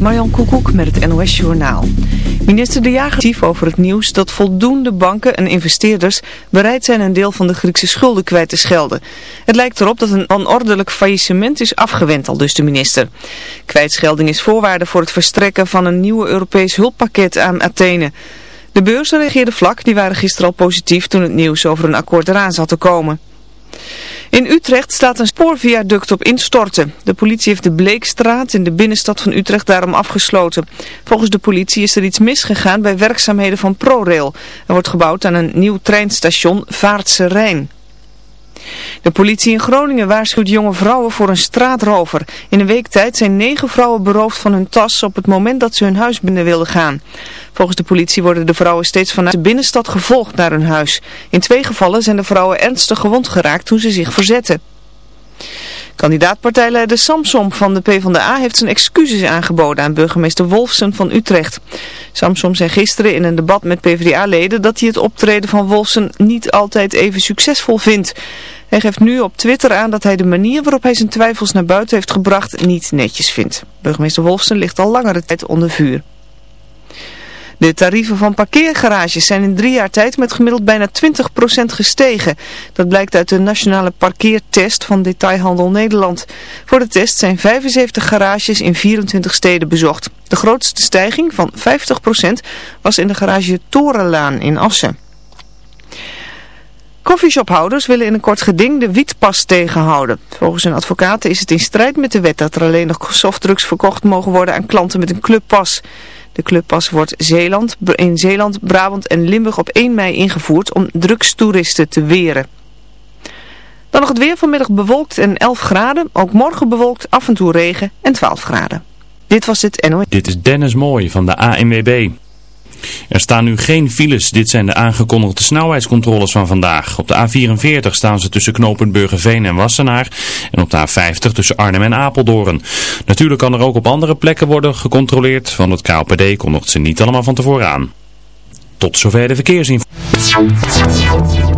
Marjan Koekoek met het NOS Journaal. Minister De Jager tief over het nieuws dat voldoende banken en investeerders bereid zijn een deel van de Griekse schulden kwijt te schelden. Het lijkt erop dat een onordelijk faillissement is afgewend, al dus de minister. Kwijtschelding is voorwaarde voor het verstrekken van een nieuwe Europees hulppakket aan Athene. De beurzen reageerden vlak, die waren gisteren al positief toen het nieuws over een akkoord eraan zat te komen. In Utrecht staat een spoorviaduct op instorten. De politie heeft de Bleekstraat in de binnenstad van Utrecht daarom afgesloten. Volgens de politie is er iets misgegaan bij werkzaamheden van ProRail. Er wordt gebouwd aan een nieuw treinstation Vaartse Rijn. De politie in Groningen waarschuwt jonge vrouwen voor een straatrover. In een week tijd zijn negen vrouwen beroofd van hun tas op het moment dat ze hun huis binnen wilden gaan. Volgens de politie worden de vrouwen steeds vanuit de binnenstad gevolgd naar hun huis. In twee gevallen zijn de vrouwen ernstig gewond geraakt toen ze zich verzetten. Kandidaatpartijleider Samsom van de PvdA heeft zijn excuses aangeboden aan burgemeester Wolfsen van Utrecht. Samsom zei gisteren in een debat met PvdA-leden dat hij het optreden van Wolfsen niet altijd even succesvol vindt. Hij geeft nu op Twitter aan dat hij de manier waarop hij zijn twijfels naar buiten heeft gebracht niet netjes vindt. Burgemeester Wolfsen ligt al langere tijd onder vuur. De tarieven van parkeergarages zijn in drie jaar tijd met gemiddeld bijna 20% gestegen. Dat blijkt uit de nationale parkeertest van Detailhandel Nederland. Voor de test zijn 75 garages in 24 steden bezocht. De grootste stijging van 50% was in de garage Torenlaan in Assen. Coffeeshophouders willen in een kort geding de wietpas tegenhouden. Volgens hun advocaten is het in strijd met de wet dat er alleen nog softdrugs verkocht mogen worden aan klanten met een clubpas. De clubpas wordt Zeeland, in Zeeland, Brabant en Limburg op 1 mei ingevoerd om drugstoeristen te weren. Dan nog het weer vanmiddag bewolkt en 11 graden. Ook morgen bewolkt, af en toe regen en 12 graden. Dit was het NOS. Dit is Dennis Mooij van de ANWB. Er staan nu geen files. Dit zijn de aangekondigde snelheidscontroles van vandaag. Op de A44 staan ze tussen knooppunt Burgerveen en Wassenaar. En op de A50 tussen Arnhem en Apeldoorn. Natuurlijk kan er ook op andere plekken worden gecontroleerd. Want het KLPD kondigt ze niet allemaal van tevoren aan. Tot zover de verkeersinformatie.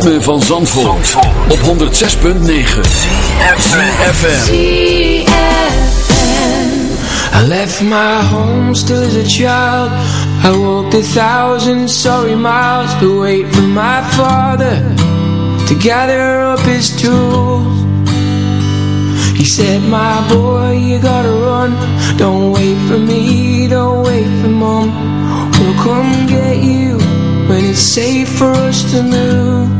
Ritme van Zandvoort, op 106.9 FM. I left my home still as a child. I walked a thousand sorry miles To wait for my father To gather up his tools. He said, my boy, you gotta run. Don't wait for me, don't wait for mom. We'll come get you When it's safe for us to move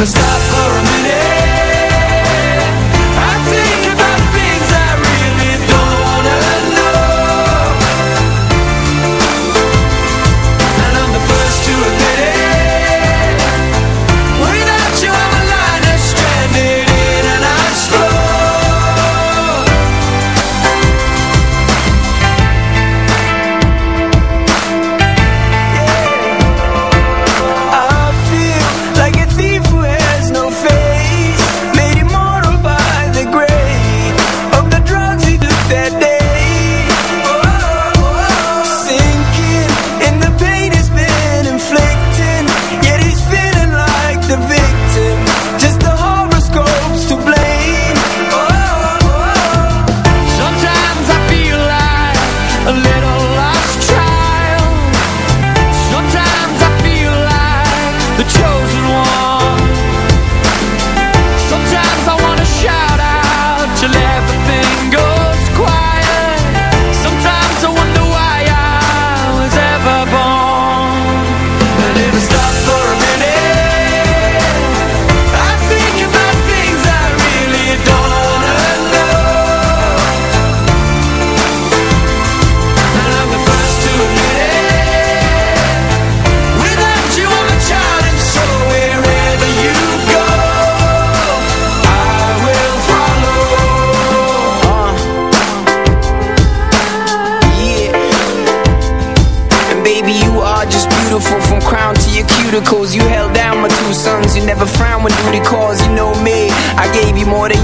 never stop.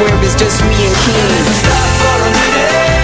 where it's just me and King. Stop for a minute.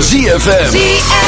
ZFM. ZFM.